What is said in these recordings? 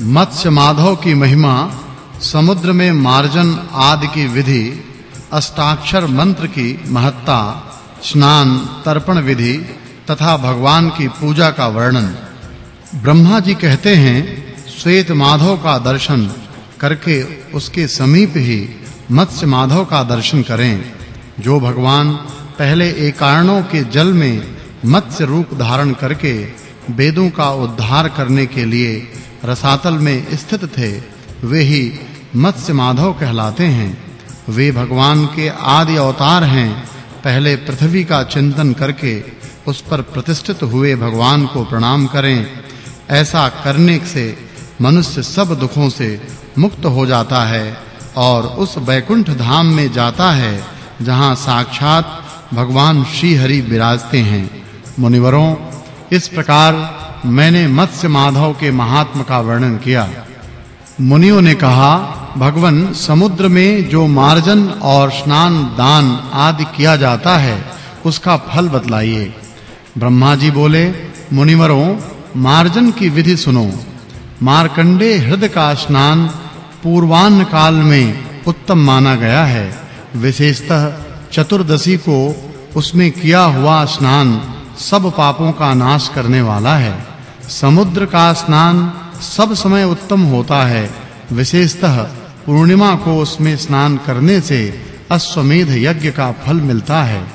मत्स्य माधव की महिमा, समुद्र में मार्जन आदि की विधि अष्टाक्षर मंत्र की महत्ता, स्नान, तर्पण विधि तथा भगवान की पूजा का वर्णन। ब्रह्मा जी कहते हैं, श्वेत माधव का दर्शन करके उसके समीप ही मत्स्य माधव का दर्शन करें। जो भगवान पहले एकारणों के जल में मत्स्य रूप धारण करके वेदों का उद्धार करने के लिए रसातल में स्थित थे, वे ही मत्स्य माधव कहलाते हैं। वे भगवान के आदि अवतार हैं। पहले पृथ्वी का चिंतन करके उस पर प्रतिष्ठित हुए भगवान को प्रणाम करें। ऐसा करने से मनुष्य सब दुखों से मुक्त हो जाता है और उस वैकुंठ धाम में जाता है, जहाँ साक्षात भगवान श्री हरि विराजते हैं। मुनिवरों, इस प्रकार मैंने मत्स्य माधव के महात्म का वर्णन किया। मुनियों ने कहा, भगवन, समुद्र में जो मार्जन और स्नान, दान आदि किया जाता है, उसका फल बतलाइए। ब्रह्मा जी बोले, मुनिवरों, मार्जन की विधि सुनो। मार्कंडे हृदय का स्नान पूर्वान्न काल में उत्तम माना गया है। विशेषतः चतुर्दशी को उसमें किया हुआ स्नान सब पापों का नाश करने वाला है। समुद्र का स्नान सब समय उत्तम होता है। विशेषतः पूर्णिमा को उसमें स्नान करने से अश्वमेध यज्ञ का फल मिलता है।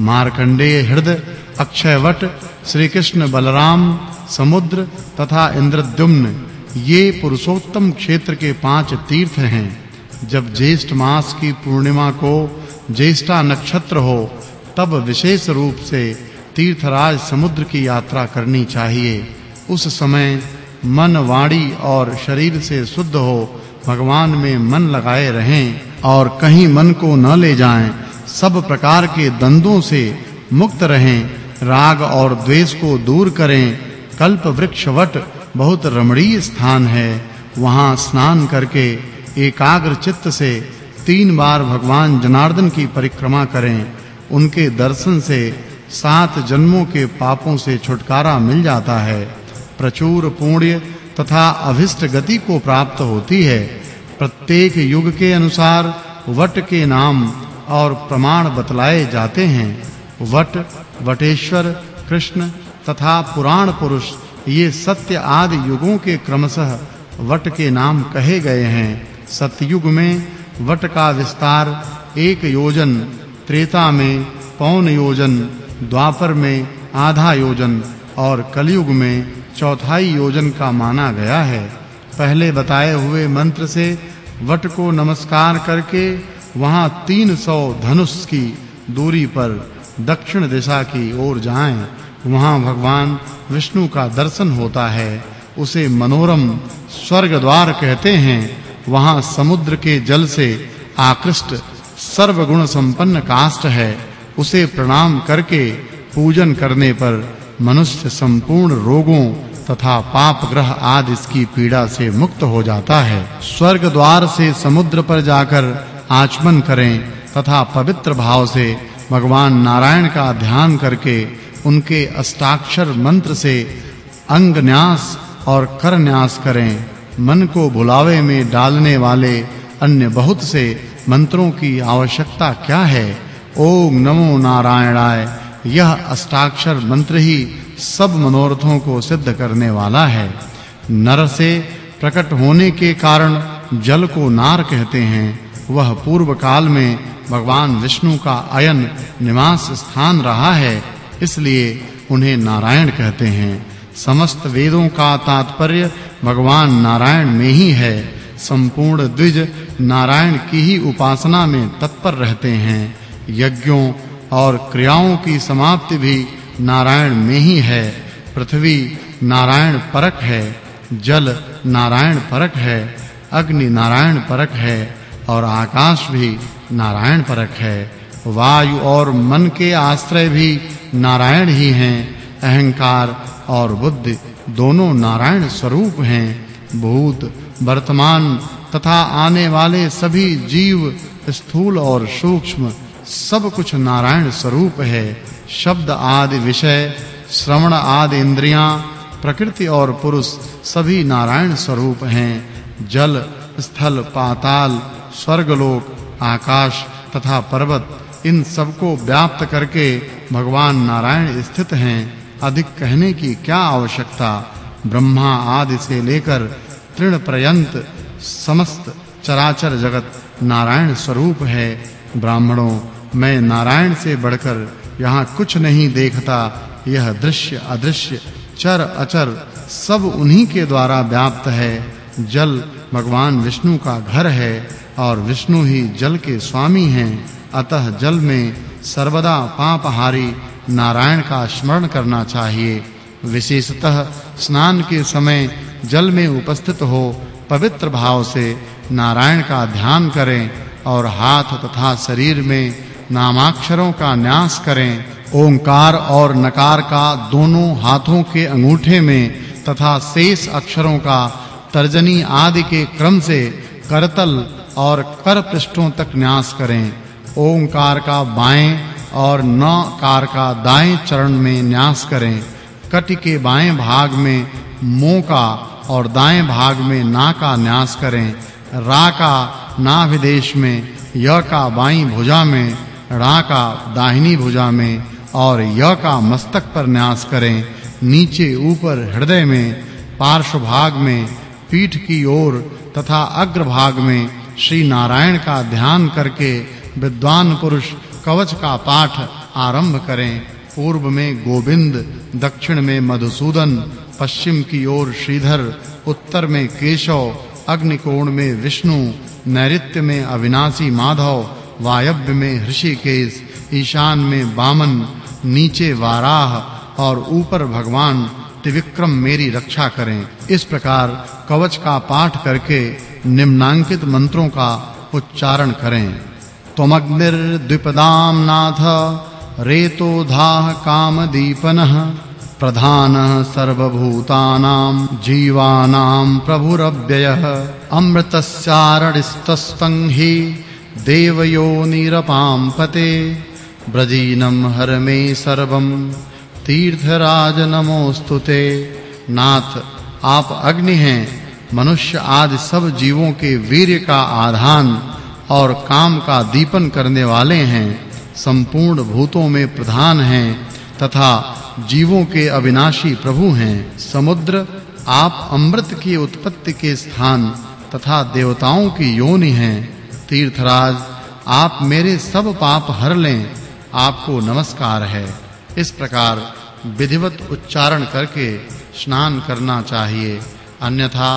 मार्कंडेय हृदय अक्षयवट श्री कृष्ण बलराम, समुद्र तथा इंद्रद्युम्न, ये पुरुषोत्तम क्षेत्र के पाँच तीर्थ हैं। जब ज्येष्ठ मास की पूर्णिमा को ज्येष्ठा नक्षत्र हो, तब विशेष रूप से तीर्थराज समुद्र की यात्रा करनी चाहिए। उस समय मन वाणी और शरीर से शुद्ध हो, भगवान में मन लगाए रहें और कहीं मन को न ले जाएँ, सब प्रकार के दंदों से मुक्त रहें, राग और द्वेष को दूर करें। कल्प वृक्ष वट बहुत रमणीय स्थान है। वहाँ स्नान करके एकाग्र चित्त से तीन बार भगवान जनार्दन की परिक्रमा करें। उनके दर्शन से सात जन्मों के पापों से छुटकारा मिल जाता है। प्रचुर पुण्य तथा अभिष्ट गति को प्राप्त होती है। प्रत्येक युग के अनुसार वट के नाम और प्रमाण बतलाए जाते हैं। वट, वटेश्वर, कृष्ण तथा पुराण पुरुष, ये सत्य आदि युगों के क्रमशः वट के नाम कहे गए हैं। सतयुग में वट का विस्तार एक योजन, त्रेता में पौन योजन, द्वापर में आधा योजन और कलयुग में चौथाई योजन का माना गया है। पहले बताए हुए मंत्र से वट को नमस्कार करके वहाँ 300 धनुष की दूरी पर दक्षिण दिशा की ओर जाएँ। वहाँ भगवान विष्णु का दर्शन होता है। उसे मनोरम स्वर्ग द्वार कहते हैं। वहाँ समुद्र के जल से आकृष्ट सर्वगुण संपन्न काष्ठ है। उसे प्रणाम करके पूजन करने पर मनुष्य संपूर्ण रोगों तथा पाप ग्रह आदि इसकी पीड़ा से मुक्त हो जाता है। स्वर्ग द्वार से समुद्र पर जाकर आचमन करें तथा पवित्र भाव से भगवान नारायण का ध्यान करके उनके अष्टाक्षर मंत्र से अंग न्यास और कर न्यास करें। मन को भुलावे में डालने वाले अन्य बहुत से मंत्रों की आवश्यकता क्या है? ओम नमो नारायणाय। यह अष्टाक्षर मंत्र ही सब मनोरथों को सिद्ध करने वाला है। नर से प्रकट होने के कारण जल को नार कहते हैं। वह पूर्व काल में भगवान विष्णु का अयन निवास स्थान रहा है, इसलिए उन्हें नारायण कहते हैं। समस्त वेदों का तात्पर्य भगवान नारायण में ही है। संपूर्ण द्विज नारायण की ही उपासना में तत्पर रहते हैं। यज्ञों और क्रियाओं की समाप्ति भी नारायण में ही है। पृथ्वी नारायण परक है, जल नारायण परक है, अग्नि नारायण परक है और आकाश भी नारायण परक है। वायु और मन के आश्रय भी नारायण ही हैं। अहंकार और बुद्धि दोनों नारायण स्वरूप हैं। भूत, वर्तमान तथा आने वाले सभी जीव स्थूल और सूक्ष्म सब कुछ नारायण स्वरूप है। शब्द आदि विषय, श्रवण आदि इंद्रियाँ, प्रकृति और पुरुष सभी नारायण स्वरूप हैं। जल, स्थल, पाताल, स्वर्गलोक, आकाश तथा पर्वत, इन सबको व्याप्त करके भगवान नारायण स्थित हैं। अधिक कहने की क्या आवश्यकता? ब्रह्मा आदि से लेकर तृण पर्यंत समस्त चराचर जगत नारायण स्वरूप है। ब्राह्मणों मैं नारायण से बढ़कर यहाँ कुछ नहीं देखता। यह दृश्य अदृश्य, चर अचर, सब उन्हीं के द्वारा व्याप्त है। जल भगवान विष्णु का घर है और विष्णु ही जल के स्वामी हैं। अतः जल में सर्वदा पापहारी नारायण का स्मरण करना चाहिए। विशेषतः स्नान के समय जल में उपस्थित हो, पवित्र भाव से नारायण का ध्यान करें और हाथ तथा शरीर में नामाक्षरों का न्यास करें। ओंकार और नकार का दोनों हाथों के अंगूठे में तथा शेष अक्षरों का तर्जनी आदि के क्रम से करतल और कर पृष्ठों तक न्यास करें। ओंकार का बाएँ और न कार का दाएँ चरण में न्यास करें। कटि के बाएँ भाग में मुँह का और दाएँ भाग में ना का न्यास करें। रा का नाभिदेश में, य का बाईं भुजा में रा का दाहिनी भुजा में और य का मस्तक पर न्यास करें। नीचे ऊपर हृदय में, पार्श्व भाग में, पीठ की ओर तथा अग्र भाग में श्री नारायण का ध्यान करके विद्वान पुरुष कवच का पाठ आरंभ करें। पूर्व में गोविंद, दक्षिण में मधुसूदन, पश्चिम की ओर श्रीधर, उत्तर में केशव, अग्निकोण में विष्णु, नैऋत्य में अविनाशी माधव वायव्य में ऋषिकेश, ईशान में वामन नीचे वाराह और ऊपर भगवान, त्रिविक्रम मेरी रक्षा करें। इस प्रकार कवच का पाठ करके निम्नांकित मंत्रों का उच्चारण करें। त्वमग्निर्द्विपदां नाथ रेतोधाः कामदीपनः, प्रधानः सर्वभूतानां जीवानां प्रभुरव्ययः। अमृतस्यारडिस्तस्तं हि देवयोनिरपां पते, ब्रजीनं हर मे सर्वं, तीर्थराज नमोस्तुते नाथ, आप अग्नि हैं, मनुष्य आदि सब जीवों के वीर्य का आधान और काम का दीपन करने वाले हैं, संपूर्ण भूतों में प्रधान हैं, तथा जीवों के अविनाशी प्रभु हैं। समुद्र, आप अमृत की उत्पत्ति के स्थान तथा देवताओं की योनि हैं। तीर्थराज, आप मेरे सब पाप हर लें, आपको नमस्कार है। इस प्रकार विधिवत उच्चारण करके स्नान करना चाहिए। अन्यथा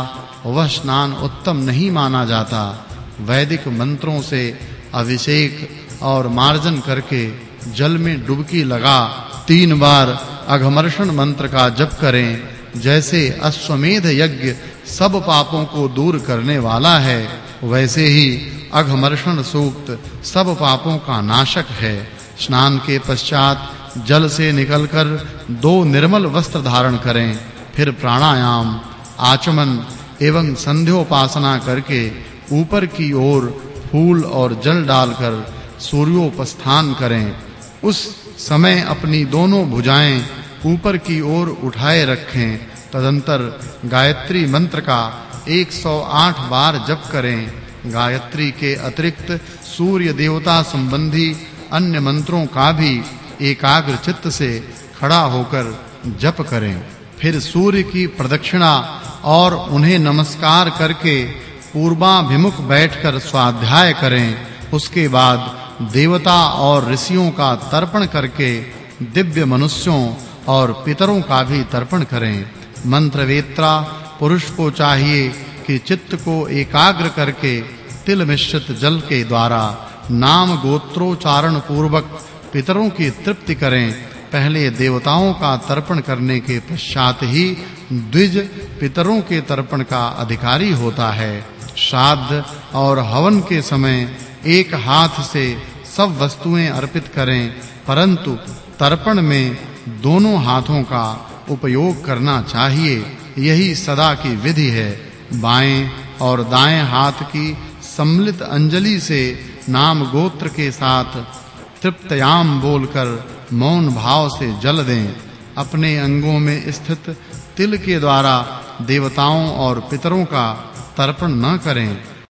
वह स्नान उत्तम नहीं माना जाता। वैदिक मंत्रों से अभिषेक और मार्जन करके जल में डुबकी लगा तीन बार अघमर्षण मंत्र का जप करें। जैसे अश्वमेध यज्ञ सब पापों को दूर करने वाला है, वैसे ही अघमर्षण सूक्त, सब पापों का नाशक है। स्नान के पश्चात जल से निकलकर दो निर्मल वस्त्र धारण करें, फिर प्राणायाम, आचमन एवं संध्योपासना करके ऊपर की ओर फूल और जल डालकर सूर्योपस्थान करें। उस समय अपनी दोनों भुजाएँ ऊपर की ओर उठाए रखें। तदंतर गायत्री मंत्र का 108 बार जप करें। गायत्री के अतिरिक्त सूर्य देवता संबंधी अन्य मंत्रों का भी एकाग्र चित्त से खड़ा होकर जप करें। फिर सूर्य की प्रदक्षिणा और उन्हें नमस्कार करके पूर्वाभिमुख बैठकर स्वाध्याय करें। उसके बाद देवता और ऋषियों का तर्पण करके दिव्य मनुष्यों और पितरों का भी तर्पण करें। मंत्रवेत्रा, पुरुष को चाहिए कि चित्त को एकाग्र करके तिल मिश्रित जल के द्वारा नाम गोत्रोच्चारण पूर्वक पितरों की तृप्ति करें, पहले देवताओं का तर्पण करने के पश्चात ही द्विज पितरों के तर्पण का अधिकारी होता है। श्राद्ध और हवन के समय एक हाथ से सब वस्तुएँ अर्पित करें, परंतु तर्पण में दोनों हाथों का उपयोग करना चाहिए, यही सदा की विधि है। बाएँ और दाएँ हाथ की सम्मिलित अंजलि से नाम गोत्र के साथ तृप्तयाम बोलकर मौन भाव से जल दें। अपने अंगों में स्थित तिल के द्वारा देवताओं और पितरों का तर्पण न करें।